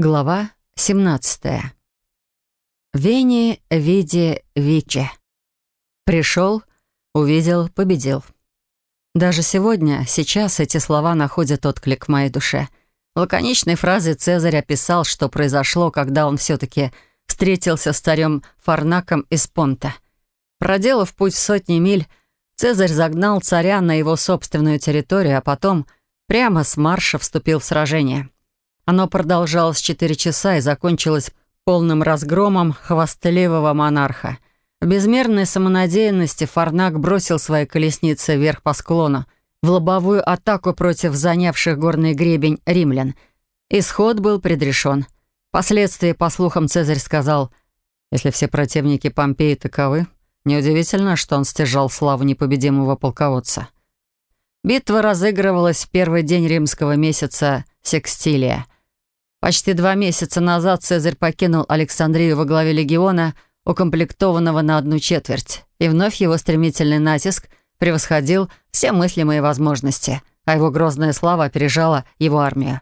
Глава 17. Вене Види, Вичи. Пришел, увидел, победил. Даже сегодня, сейчас эти слова находят отклик в моей душе. Лаконичной фразой Цезарь описал, что произошло, когда он все-таки встретился с царем Фарнаком из Понта. Проделав путь в сотни миль, Цезарь загнал царя на его собственную территорию, а потом прямо с марша вступил в сражение — оно продолжалось четыре часа и закончилось полным разгромом хвастливого монарха. В безмерной самонадеянности Фарнак бросил свои колесницы вверх по склону, в лобовую атаку против занявших горный гребень римлян. Исход был предрешен. Впоследствии, по слухам, Цезарь сказал, «Если все противники Помпеи таковы, неудивительно, что он стяжал славу непобедимого полководца». Битва разыгрывалась в первый день римского месяца Секстилия — Почти два месяца назад Цезарь покинул Александрию во главе легиона, укомплектованного на одну четверть, и вновь его стремительный натиск превосходил все мыслимые возможности, а его грозная слава опережала его армию.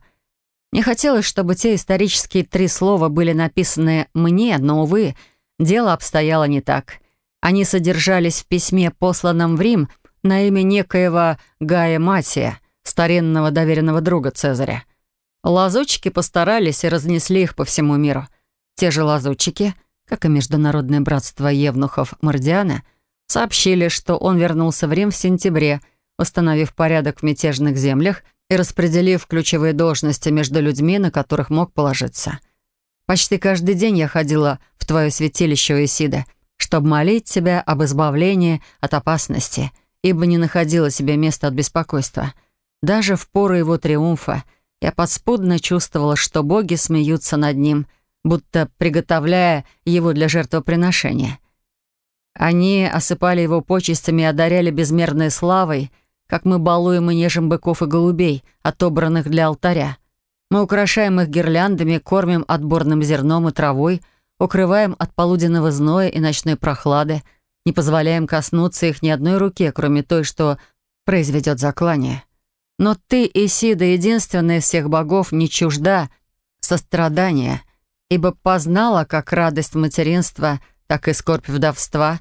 Не хотелось, чтобы те исторические три слова были написаны мне, но, увы, дело обстояло не так. Они содержались в письме, посланном в Рим на имя некоего Гая Матия, старинного доверенного друга Цезаря. Лазутчики постарались и разнесли их по всему миру. Те же лазутчики, как и Международное братство евнухов Мордиана, сообщили, что он вернулся в Рим в сентябре, установив порядок в мятежных землях и распределив ключевые должности между людьми, на которых мог положиться. Почти каждый день я ходила в твое святилище, Исида, чтобы молить тебя об избавлении от опасности, ибо не находила себе места от беспокойства. Даже в пору его триумфа — я подспудно чувствовала, что боги смеются над ним, будто приготовляя его для жертвоприношения. Они осыпали его почестями и одаряли безмерной славой, как мы балуем и нежим быков и голубей, отобранных для алтаря. Мы украшаем их гирляндами, кормим отборным зерном и травой, укрываем от полуденного зноя и ночной прохлады, не позволяем коснуться их ни одной руке, кроме той, что произведет заклание. Но ты, Исида, единственная из всех богов, не чужда сострадания, ибо познала как радость материнства, так и скорбь вдовства.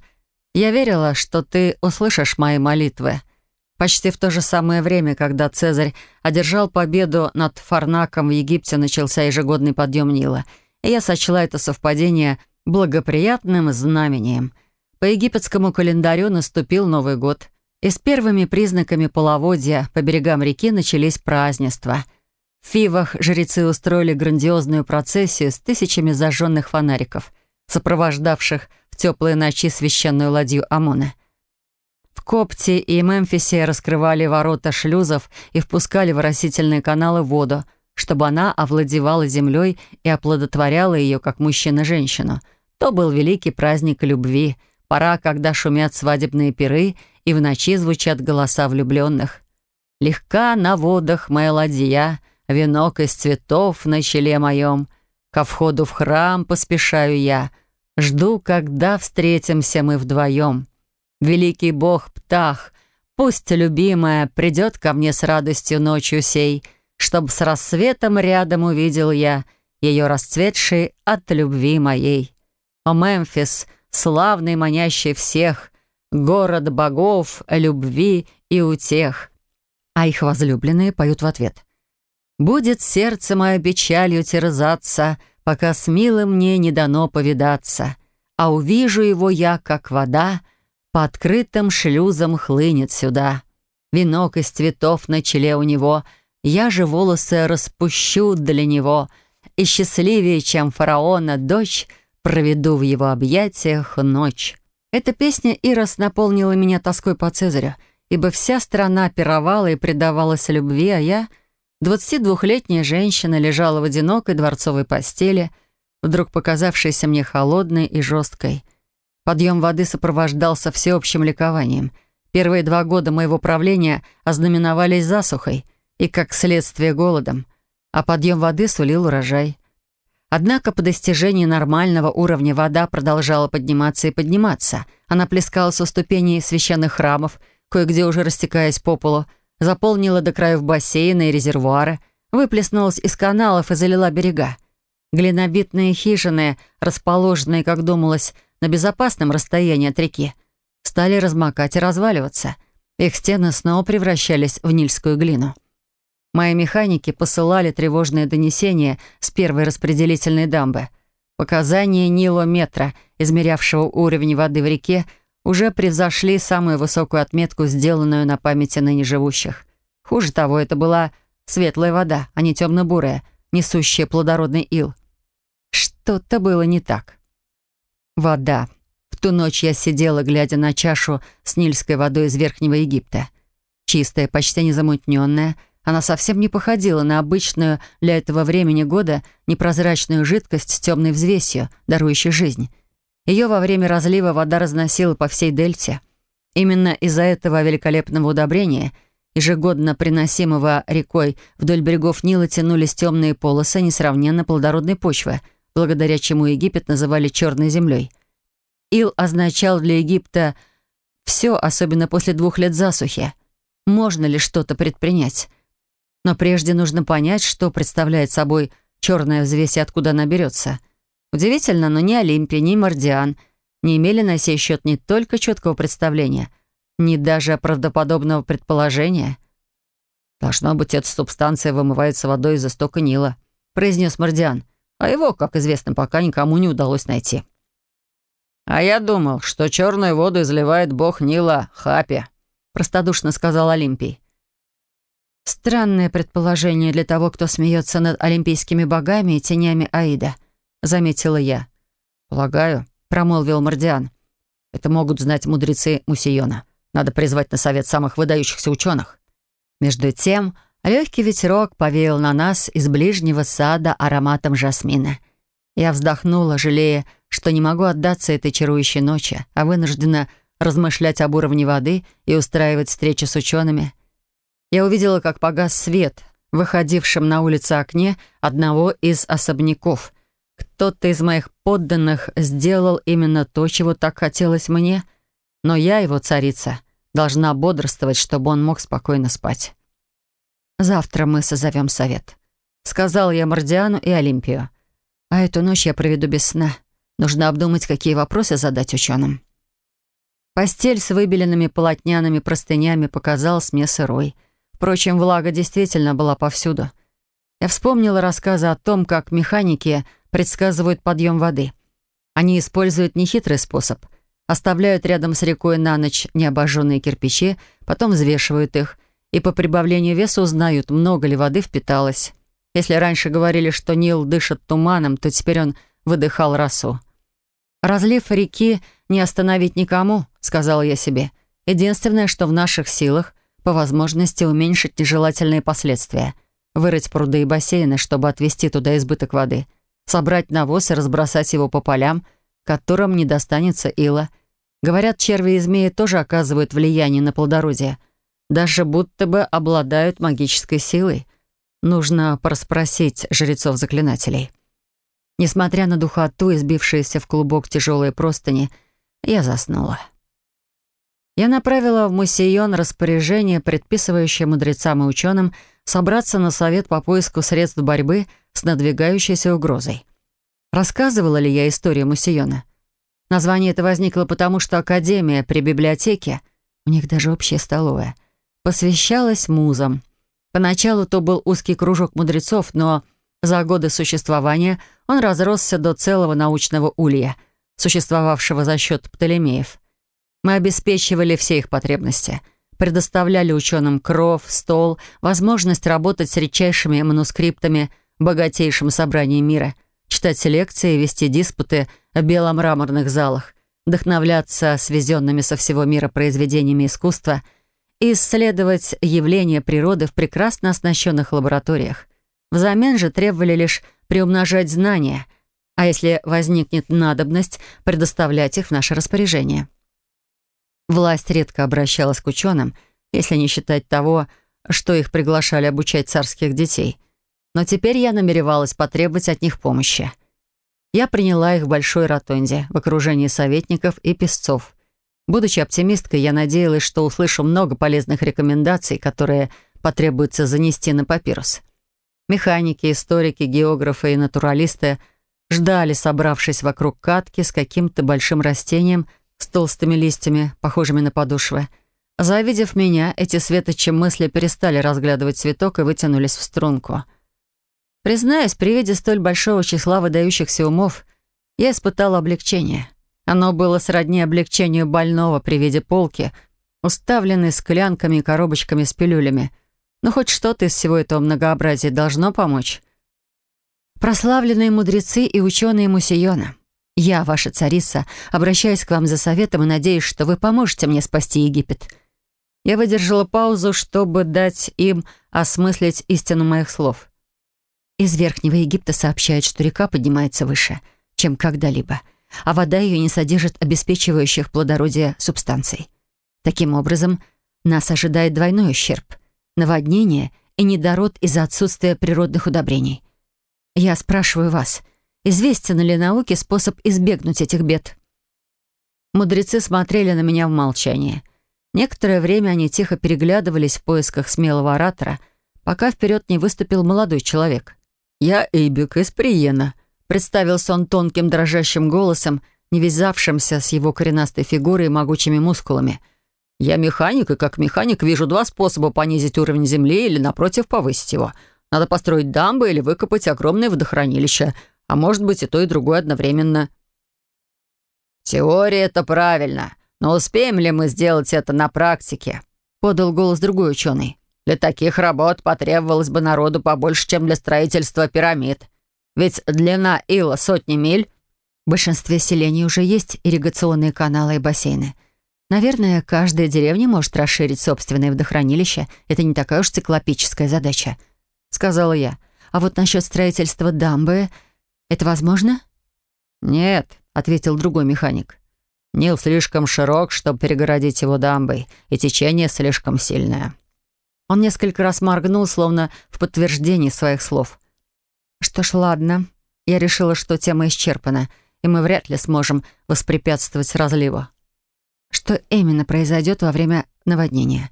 Я верила, что ты услышишь мои молитвы. Почти в то же самое время, когда Цезарь одержал победу над Фарнаком в Египте, начался ежегодный подъем Нила, и я сочла это совпадение благоприятным знамением. По египетскому календарю наступил Новый год — и с первыми признаками половодья по берегам реки начались празднества. В Фивах жрецы устроили грандиозную процессию с тысячами зажженных фонариков, сопровождавших в теплые ночи священную ладью Амона. В Копте и Мемфисе раскрывали ворота шлюзов и впускали в растительные каналы воду, чтобы она овладевала землей и оплодотворяла ее как мужчина-женщину. То был великий праздник любви, пора, когда шумят свадебные пиры — и в ночи звучат голоса влюбленных. «Легка на водах моя ладья, венок из цветов на челе моем. Ко входу в храм поспешаю я, жду, когда встретимся мы вдвоем. Великий бог Птах, пусть любимая придет ко мне с радостью ночью сей, чтоб с рассветом рядом увидел я ее расцветший от любви моей. О, Мемфис, славный, манящий всех, город богов, любви и утех. А их возлюбленные поют в ответ. «Будет сердце мое печалью терзаться, пока с милым мне не дано повидаться, а увижу его я, как вода, по открытым шлюзам хлынет сюда. Венок из цветов на челе у него, я же волосы распущу для него, и счастливее, чем фараона, дочь, проведу в его объятиях ночь». Эта песня Ирос наполнила меня тоской по Цезарю, ибо вся страна пировала и предавалась любви, а я, 22-летняя женщина, лежала в одинокой дворцовой постели, вдруг показавшейся мне холодной и жесткой. Подъем воды сопровождался всеобщим ликованием. Первые два года моего правления ознаменовались засухой и, как следствие, голодом, а подъем воды сулил урожай — Однако по достижении нормального уровня вода продолжала подниматься и подниматься. Она плескалась у ступеней священных храмов, кое-где уже растекаясь по полу, заполнила до краев бассейны и резервуары, выплеснулась из каналов и залила берега. Глинобитные хижины, расположенные, как думалось, на безопасном расстоянии от реки, стали размокать и разваливаться. Их стены снова превращались в нильскую глину. Мои механики посылали тревожное донесение с первой распределительной дамбы. Показания нилометра, измерявшего уровень воды в реке, уже превзошли самую высокую отметку, сделанную на памяти ныне живущих. Хуже того, это была светлая вода, а не темно-бурая, несущая плодородный ил. Что-то было не так. Вода. В ту ночь я сидела, глядя на чашу с нильской водой из Верхнего Египта. Чистая, почти незамутненная, она совсем не походила на обычную для этого времени года непрозрачную жидкость с темной взвесью, дарующей жизнь. Ее во время разлива вода разносила по всей дельте. Именно из-за этого великолепного удобрения, ежегодно приносимого рекой, вдоль берегов Нила тянулись темные полосы несравненно плодородной почвы, благодаря чему Египет называли «черной землей». Ил означал для Египта «все, особенно после двух лет засухи». Можно ли что-то предпринять? Но прежде нужно понять, что представляет собой черная взвесь и откуда она берется. Удивительно, но ни Олимпия, ни Мардиан не имели на сей счет не только четкого представления, ни даже правдоподобного предположения. «Должно быть, эта субстанция вымывается водой из истока Нила», произнес Мардиан, а его, как известно, пока никому не удалось найти. «А я думал, что черную воду изливает бог Нила Хапи», простодушно сказал Олимпий. Странное предположение для того, кто смеется над олимпийскими богами и тенями Аида, заметила я. Полагаю, промолвил Мордиан. Это могут знать мудрецы Мусиона. Надо призвать на совет самых выдающихся ученых. Между тем, легкий ветерок повеял на нас из ближнего сада ароматом жасмина. Я вздохнула, жалея, что не могу отдаться этой чарующей ночи, а вынуждена размышлять об уровне воды и устраивать встречи с учеными — я увидела, как погас свет, выходившим на улице окне одного из особняков. Кто-то из моих подданных сделал именно то, чего так хотелось мне, но я, его царица, должна бодрствовать, чтобы он мог спокойно спать. «Завтра мы созовем совет», — сказал я Мордиану и Олимпию. «А эту ночь я проведу без сна. Нужно обдумать, какие вопросы задать ученым». Постель с выбеленными полотняными простынями показалась мне сырой — Впрочем, влага действительно была повсюду. Я вспомнила рассказы о том, как механики предсказывают подъем воды. Они используют нехитрый способ. Оставляют рядом с рекой на ночь необожженные кирпичи, потом взвешивают их и по прибавлению веса узнают, много ли воды впиталось. Если раньше говорили, что Нил дышит туманом, то теперь он выдыхал росу. «Разлив реки не остановить никому», — сказал я себе. «Единственное, что в наших силах — по возможности уменьшить нежелательные последствия, вырыть пруды и бассейны, чтобы отвести туда избыток воды, собрать навоз и разбросать его по полям, которым не достанется ила. Говорят, черви и змеи тоже оказывают влияние на плодородие, даже будто бы обладают магической силой. Нужно проспросить жрецов-заклинателей. Несмотря на духоту и сбившиеся в клубок тяжелые простыни, я заснула я направила в Мусейон распоряжение, предписывающее мудрецам и ученым собраться на совет по поиску средств борьбы с надвигающейся угрозой. Рассказывала ли я историю Мусейона? Название это возникло потому, что Академия при библиотеке, у них даже общая столовая, посвящалась музам. Поначалу то был узкий кружок мудрецов, но за годы существования он разросся до целого научного улья, существовавшего за счет Птолемеев — мы обеспечивали все их потребности. Предоставляли ученым кров, стол, возможность работать с редчайшими манускриптами богатейшим собранием мира, читать лекции, вести диспуты в беломраморных залах, вдохновляться свезенными со всего мира произведениями искусства и исследовать явления природы в прекрасно оснащенных лабораториях. Взамен же требовали лишь приумножать знания, а если возникнет надобность, предоставлять их в наше распоряжение. Власть редко обращалась к ученым, если не считать того, что их приглашали обучать царских детей. Но теперь я намеревалась потребовать от них помощи. Я приняла их в большой ротонде, в окружении советников и песцов. Будучи оптимисткой, я надеялась, что услышу много полезных рекомендаций, которые потребуется занести на папирус. Механики, историки, географы и натуралисты ждали, собравшись вокруг катки с каким-то большим растением – с толстыми листьями, похожими на подушвы. Завидев меня, эти светочи мысли перестали разглядывать цветок и вытянулись в струнку. Признаюсь, при виде столь большого числа выдающихся умов, я испытала облегчение. Оно было сродни облегчению больного при виде полки, уставленной склянками и коробочками с пилюлями. Но хоть что-то из всего этого многообразия должно помочь. Прославленные мудрецы и ученые Мусиона — я, ваша царица, обращаюсь к вам за советом и надеюсь, что вы поможете мне спасти Египет». Я выдержала паузу, чтобы дать им осмыслить истину моих слов. Из Верхнего Египта сообщают, что река поднимается выше, чем когда-либо, а вода ее не содержит обеспечивающих плодородие субстанций. Таким образом, нас ожидает двойной ущерб — наводнение и недород из-за отсутствия природных удобрений. Я спрашиваю вас — Известен ли науке способ избегнуть этих бед? Мудрецы смотрели на меня в молчании. Некоторое время они тихо переглядывались в поисках смелого оратора, пока вперед не выступил молодой человек. «Я Эйбик из Приена», — представился он тонким дрожащим голосом, не вязавшимся с его коренастой фигурой и могучими мускулами. «Я механик, и как механик вижу два способа понизить уровень земли или, напротив, повысить его. Надо построить дамбы или выкопать огромное водохранилище — а может быть и то, и другое одновременно. «Теория — это правильно, но успеем ли мы сделать это на практике?» — подал голос другой ученый. «Для таких работ потребовалось бы народу побольше, чем для строительства пирамид. Ведь длина ила сотни миль. В большинстве селений уже есть ирригационные каналы и бассейны. Наверное, каждая деревня может расширить собственное водохранилище. Это не такая уж циклопическая задача», — сказала я. «А вот насчет строительства дамбы это возможно?» «Нет», — ответил другой механик. «Нил слишком широк, чтобы перегородить его дамбой, и течение слишком сильное». Он несколько раз моргнул, словно в подтверждении своих слов. «Что ж, ладно. Я решила, что тема исчерпана, и мы вряд ли сможем воспрепятствовать разливу». Что именно произойдет во время наводнения?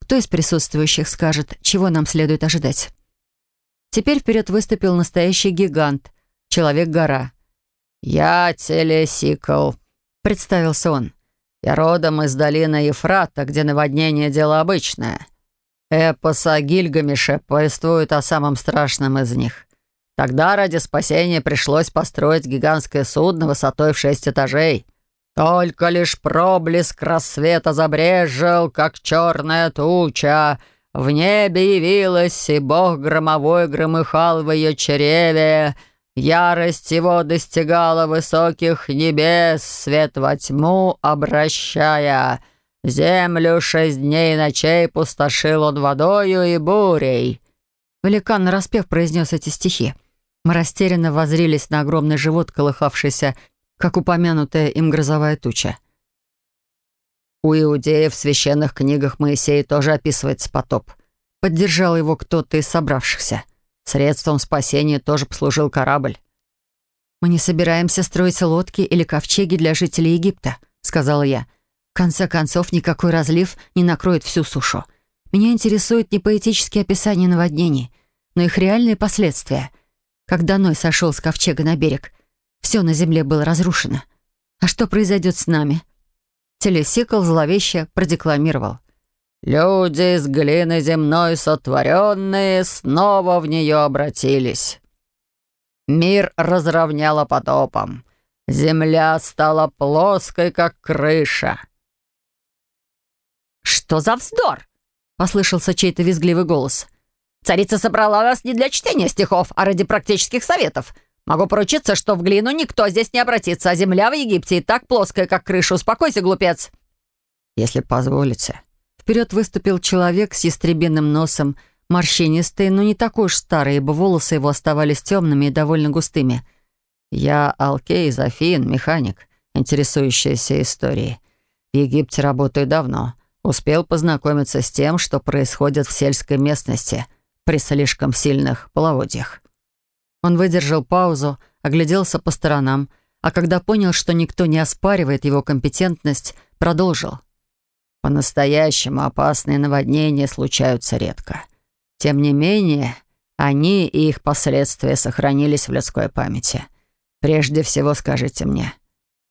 Кто из присутствующих скажет, чего нам следует ожидать? Теперь вперед выступил настоящий гигант, Человек-гора. «Я Телесикл», — представился он. «Я родом из долины Ефрата, где наводнение — дело обычное. Эпос о Гильгамеше повествует о самом страшном из них. Тогда ради спасения пришлось построить гигантское судно высотой в шесть этажей». Только лишь проблеск рассвета забрежил, как черная туча. В небе явилась, и бог громовой громыхал в ее чреве. Ярость его достигала высоких небес, свет во тьму обращая. Землю шесть дней и ночей пустошил он водою и бурей». Великан нараспев произнес эти стихи. Мы растерянно возрились на огромный живот, колыхавшийся, как упомянутая им грозовая туча. «У иудеев в священных книгах Моисея тоже описывается потоп», — поддержал его кто-то из собравшихся. Средством спасения тоже послужил корабль. «Мы не собираемся строить лодки или ковчеги для жителей Египта», — сказала я. «В конце концов, никакой разлив не накроет всю сушу. Меня интересуют не поэтические описания наводнений, но их реальные последствия. Когда Ной сошел с ковчега на берег, все на земле было разрушено. А что произойдет с нами?» Телесикл зловеще продекламировал. Люди из глины земной сотворенные снова в нее обратились. Мир разровняло потопом. Земля стала плоской, как крыша. «Что за вздор?» — послышался чей-то визгливый голос. «Царица собрала нас не для чтения стихов, а ради практических советов. Могу поручиться, что в глину никто здесь не обратится, а земля в Египте и так плоская, как крыша. Успокойся, глупец!» «Если позволите», Вперед выступил человек с ястребиным носом, морщинистый, но не такой уж старый, ибо волосы его оставались темными и довольно густыми. «Я Алкей Зафин, механик, интересующийся историей. В Египте работаю давно. Успел познакомиться с тем, что происходит в сельской местности при слишком сильных половодьях». Он выдержал паузу, огляделся по сторонам, а когда понял, что никто не оспаривает его компетентность, продолжил. По-настоящему опасные наводнения случаются редко. Тем не менее, они и их последствия сохранились в людской памяти. Прежде всего скажите мне,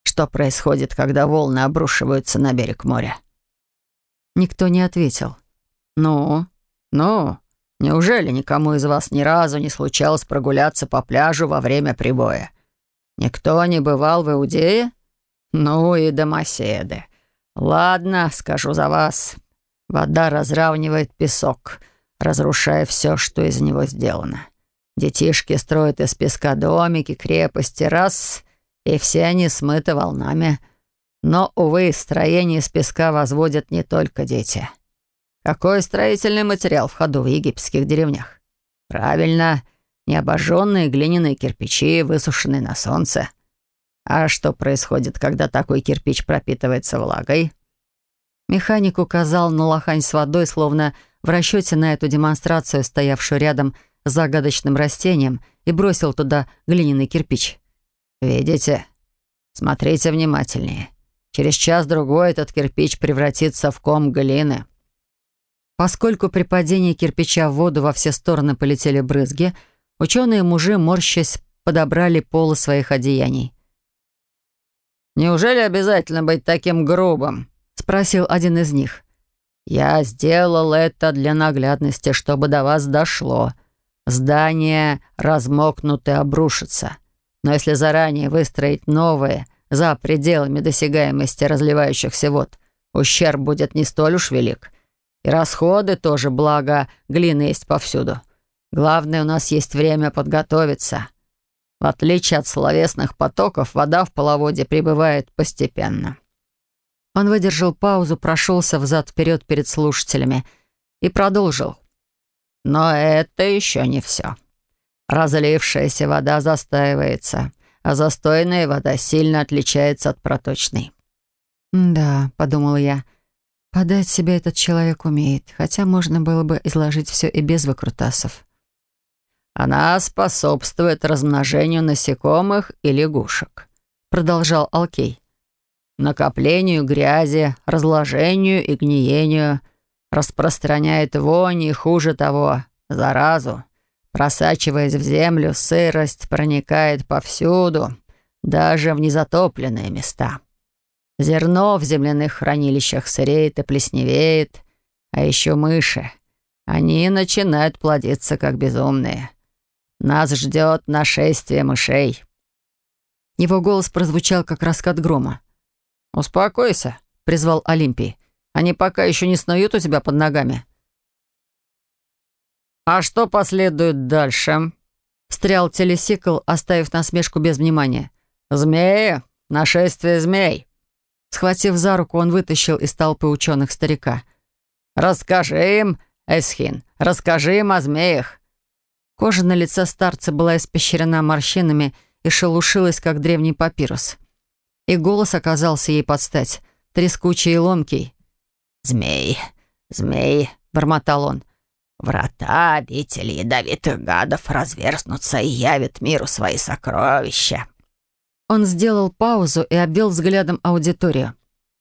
что происходит, когда волны обрушиваются на берег моря?» Никто не ответил. «Ну, ну, неужели никому из вас ни разу не случалось прогуляться по пляжу во время прибоя? Никто не бывал в Иудее? Ну и Домоседы. «Ладно, скажу за вас. Вода разравнивает песок, разрушая все, что из него сделано. Детишки строят из песка домики, крепости, раз, и все они смыты волнами. Но, увы, строение из песка возводят не только дети. Какой строительный материал в ходу в египетских деревнях? Правильно, необожженные глиняные кирпичи, высушенные на солнце. А что происходит, когда такой кирпич пропитывается влагой? Механик указал на лохань с водой, словно в расчете на эту демонстрацию, стоявшую рядом с загадочным растением, и бросил туда глиняный кирпич. «Видите? Смотрите внимательнее. Через час-другой этот кирпич превратится в ком глины». Поскольку при падении кирпича в воду во все стороны полетели брызги, ученые-мужи, морщась, подобрали полы своих одеяний. «Неужели обязательно быть таким грубым?» — спросил один из них. «Я сделал это для наглядности, чтобы до вас дошло. Здания размокнут и обрушатся. Но если заранее выстроить новые, за пределами досягаемости разливающихся вод, ущерб будет не столь уж велик. И расходы тоже, благо, глины есть повсюду. Главное, у нас есть время подготовиться. В отличие от словесных потоков, вода в половоде прибывает постепенно. Он выдержал паузу, прошелся взад-вперед перед слушателями и продолжил. Но это еще не все. Разлившаяся вода застаивается, а застойная вода сильно отличается от проточной. «Да», — подумал я, — «подать себя этот человек умеет, хотя можно было бы изложить все и без выкрутасов». Она способствует размножению насекомых и лягушек», — продолжал Алкей. «Накоплению грязи, разложению и гниению, распространяет вонь и, хуже того, заразу. Просачиваясь в землю, сырость проникает повсюду, даже в незатопленные места. Зерно в земляных хранилищах сыреет и плесневеет, а еще мыши. Они начинают плодиться, как безумные». Нас ждет нашествие мышей». Его голос прозвучал, как раскат грома. «Успокойся», — призвал Олимпий. «Они пока еще не снуют у тебя под ногами». «А что последует дальше?» — встрял телесикл, оставив насмешку без внимания. «Змеи! Нашествие змей!» Схватив за руку, он вытащил из толпы ученых старика. «Расскажи им, Эсхин, расскажи им о змеях. Кожа на лице старца была испещрена морщинами и шелушилась, как древний папирус. И голос оказался ей под стать, трескучий и ломкий. «Змей, змей», — бормотал он, — «врата обители ядовитых гадов разверзнутся и явят миру свои сокровища». Он сделал паузу и обвел взглядом аудиторию.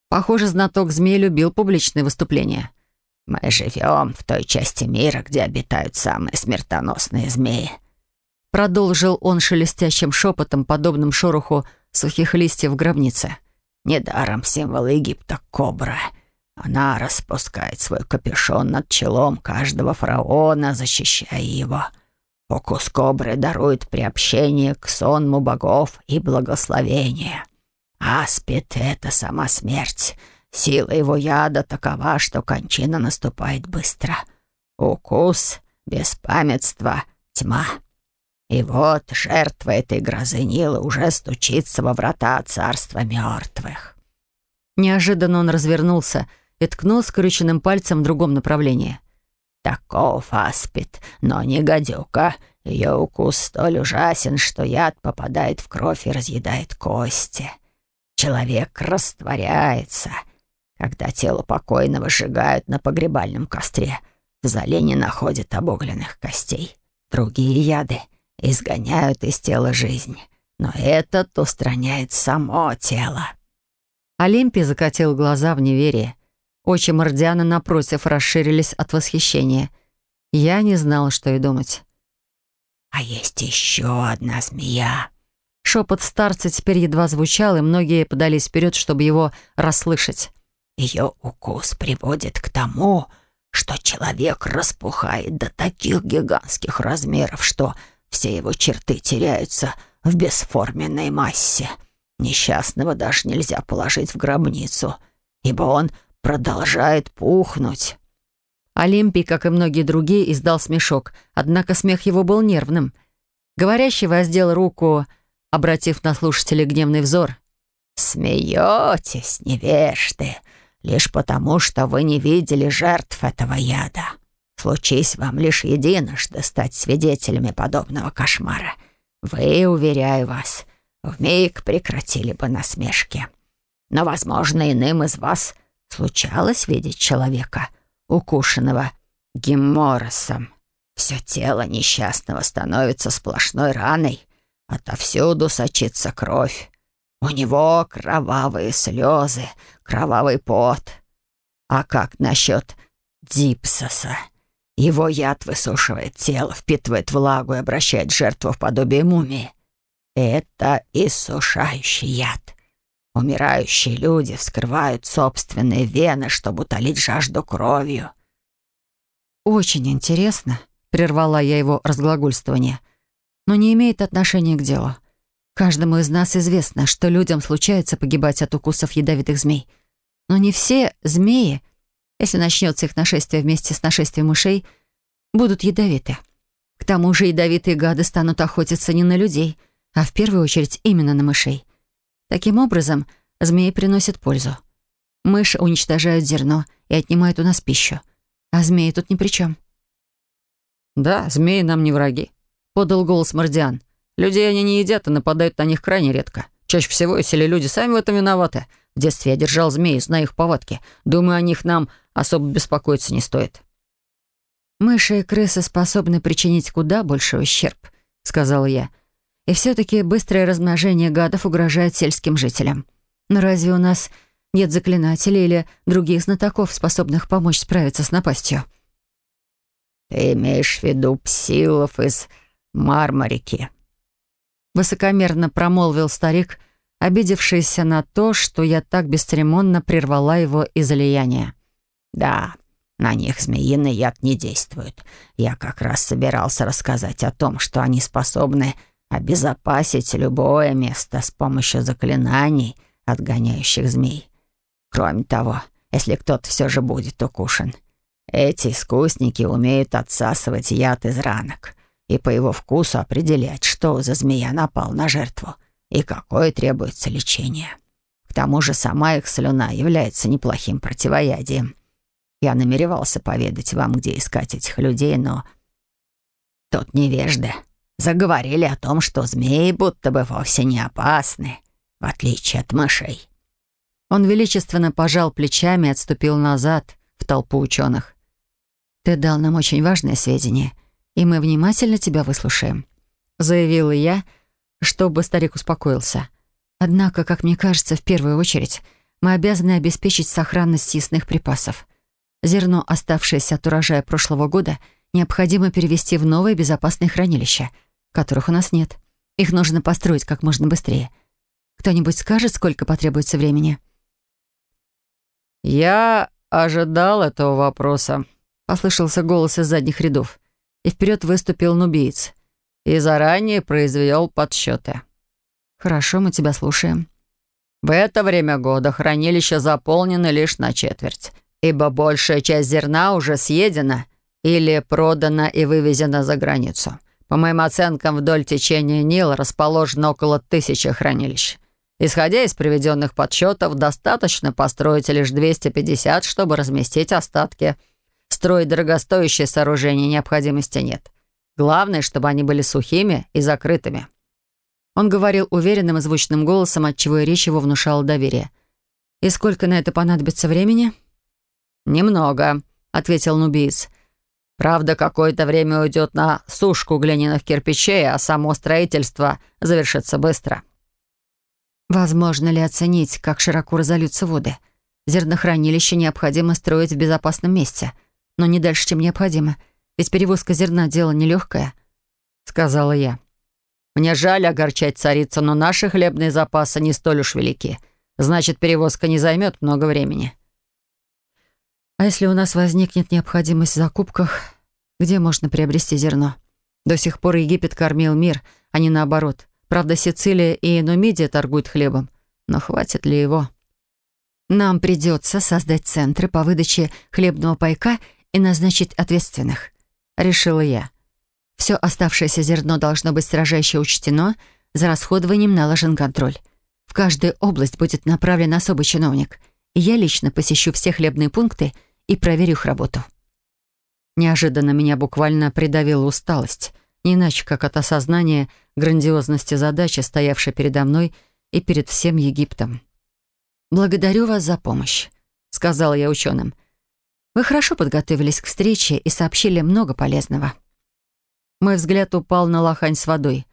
Похоже, знаток змей любил публичные выступления. Мы живем в той части мира, где обитают самые смертоносные змеи. Продолжил он шелестящим шепотом, подобным шороху сухих листьев в гробнице. Недаром символ Египта — кобра. Она распускает свой капюшон над челом каждого фараона, защищая его. Фокус кобры дарует приобщение к сонму богов и благословение. Аспид — это сама смерть — Сила его яда такова, что кончина наступает быстро. Укус, беспамятство, тьма. И вот жертва этой грозы Нила уже стучится во врата царства мертвых. Неожиданно он развернулся и ткнул скрюченным пальцем в другом направлении. «Таков аспид, но не гадюка. Ее укус столь ужасен, что яд попадает в кровь и разъедает кости. Человек растворяется» когда тело покойного сжигают на погребальном костре, в зале не находят обугленных костей. Другие яды изгоняют из тела жизнь, но этот устраняет само тело». Олимпий закатил глаза в неверие. Очи Мордиана напротив расширились от восхищения. Я не знала, что и думать. «А есть еще одна змея!» Шепот старца теперь едва звучал, и многие подались вперед, чтобы его расслышать. Ее укус приводит к тому, что человек распухает до таких гигантских размеров, что все его черты теряются в бесформенной массе. Несчастного даже нельзя положить в гробницу, ибо он продолжает пухнуть. Олимпий, как и многие другие, издал смешок, однако смех его был нервным. Говорящий воздел руку, обратив на слушателя гневный взор. «Смеетесь, невежды! лишь потому, что вы не видели жертв этого яда. Случись вам лишь единожды стать свидетелями подобного кошмара. Вы, уверяю вас, вмиг прекратили бы насмешки. Но, возможно, иным из вас случалось видеть человека, укушенного геморросом. Все тело несчастного становится сплошной раной, отовсюду сочится кровь. У него кровавые слезы, кровавый пот. А как насчет дипсоса? Его яд высушивает тело, впитывает влагу и обращает жертву в подобие мумии. Это иссушающий яд. Умирающие люди вскрывают собственные вены, чтобы утолить жажду кровью. «Очень интересно», — прервала я его разглагольствование, — «но не имеет отношения к делу. Каждому из нас известно, что людям случается погибать от укусов ядовитых змей. Но не все змеи, если начнется их нашествие вместе с нашествием мышей, будут ядовиты. К тому же ядовитые гады станут охотиться не на людей, а в первую очередь именно на мышей. Таким образом, змеи приносят пользу. Мыши уничтожают зерно и отнимают у нас пищу. А змеи тут ни при чем. «Да, змеи нам не враги», — подал голос Мордиан. Людей они не едят и нападают на них крайне редко. Чаще всего если люди сами в этом виноваты. В детстве я держал змеи, знаю их повадки. Думаю, о них нам особо беспокоиться не стоит». «Мыши и крысы способны причинить куда больше ущерб», — сказал я. «И все-таки быстрое размножение гадов угрожает сельским жителям. Но разве у нас нет заклинателей или других знатоков, способных помочь справиться с напастью?» «Ты имеешь в виду псилов из Мармарики?» Высокомерно промолвил старик, обидевшийся на то, что я так бесцеремонно прервала его излияние. «Да, на них змеиный яд не действует. Я как раз собирался рассказать о том, что они способны обезопасить любое место с помощью заклинаний, отгоняющих змей. Кроме того, если кто-то все же будет укушен, эти искусники умеют отсасывать яд из ранок и по его вкусу определять, что за змея напал на жертву и какое требуется лечение. К тому же сама их слюна является неплохим противоядием. Я намеревался поведать вам, где искать этих людей, но тот невежда заговорили о том, что змеи будто бы вовсе не опасны, в отличие от мышей. Он величественно пожал плечами и отступил назад в толпу ученых. «Ты дал нам очень важное сведения. — и мы внимательно тебя выслушаем», — заявила я, чтобы старик успокоился. «Однако, как мне кажется, в первую очередь мы обязаны обеспечить сохранность съестных припасов. Зерно, оставшееся от урожая прошлого года, необходимо перевести в новые безопасные хранилища, которых у нас нет. Их нужно построить как можно быстрее. Кто-нибудь скажет, сколько потребуется времени?» «Я ожидал этого вопроса», — послышался голос из задних рядов и вперед выступил нубиец. И заранее произвел подсчеты. «Хорошо, мы тебя слушаем». В это время года хранилища заполнены лишь на четверть, ибо большая часть зерна уже съедена или продана и вывезена за границу. По моим оценкам, вдоль течения Нила расположено около тысячи хранилищ. Исходя из приведенных подсчетов, достаточно построить лишь 250, чтобы разместить остатки – Строить дорогостоящие сооружения необходимости нет. Главное, чтобы они были сухими и закрытыми». Он говорил уверенным и звучным голосом, отчего и речь его внушала доверие. «И сколько на это понадобится времени?» «Немного», — ответил нубиец. «Правда, какое-то время уйдет на сушку глиняных кирпичей, а само строительство завершится быстро». «Возможно ли оценить, как широко разольются воды? Зернохранилище необходимо строить в безопасном месте но не дальше, чем необходимо, ведь перевозка зерна — дело нелегкое», — сказала я. «Мне жаль огорчать царица, но наши хлебные запасы не столь уж велики. Значит, перевозка не займет много времени». «А если у нас возникнет необходимость в закупках, где можно приобрести зерно?» До сих пор Египет кормил мир, а не наоборот. Правда, Сицилия и Нумидия торгуют хлебом. Но хватит ли его? Нам придется создать центры по выдаче хлебного пайка и назначить ответственных, решила я. Все оставшееся зерно должно быть строжайше учтено, за расходованием наложен контроль. В каждую область будет направлен особый чиновник, и я лично посещу все хлебные пункты и проверю их работу. Неожиданно меня буквально придавила усталость, не иначе как от осознания грандиозности задачи, стоявшей передо мной и перед всем Египтом. «Благодарю вас за помощь», — сказала я ученым. Вы хорошо подготовились к встрече и сообщили много полезного. Мой взгляд упал на лохань с водой.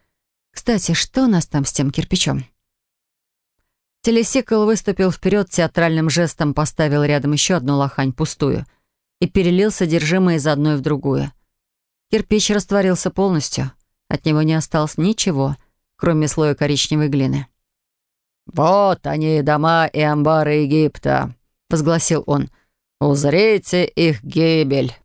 Кстати, что у нас там с тем кирпичом? Телесикл выступил вперед, театральным жестом поставил рядом еще одну лохань, пустую, и перелил содержимое из одной в другую. Кирпич растворился полностью. От него не осталось ничего, кроме слоя коричневой глины. «Вот они, дома и амбары Египта», — возгласил он, — «Узрите их гибель!»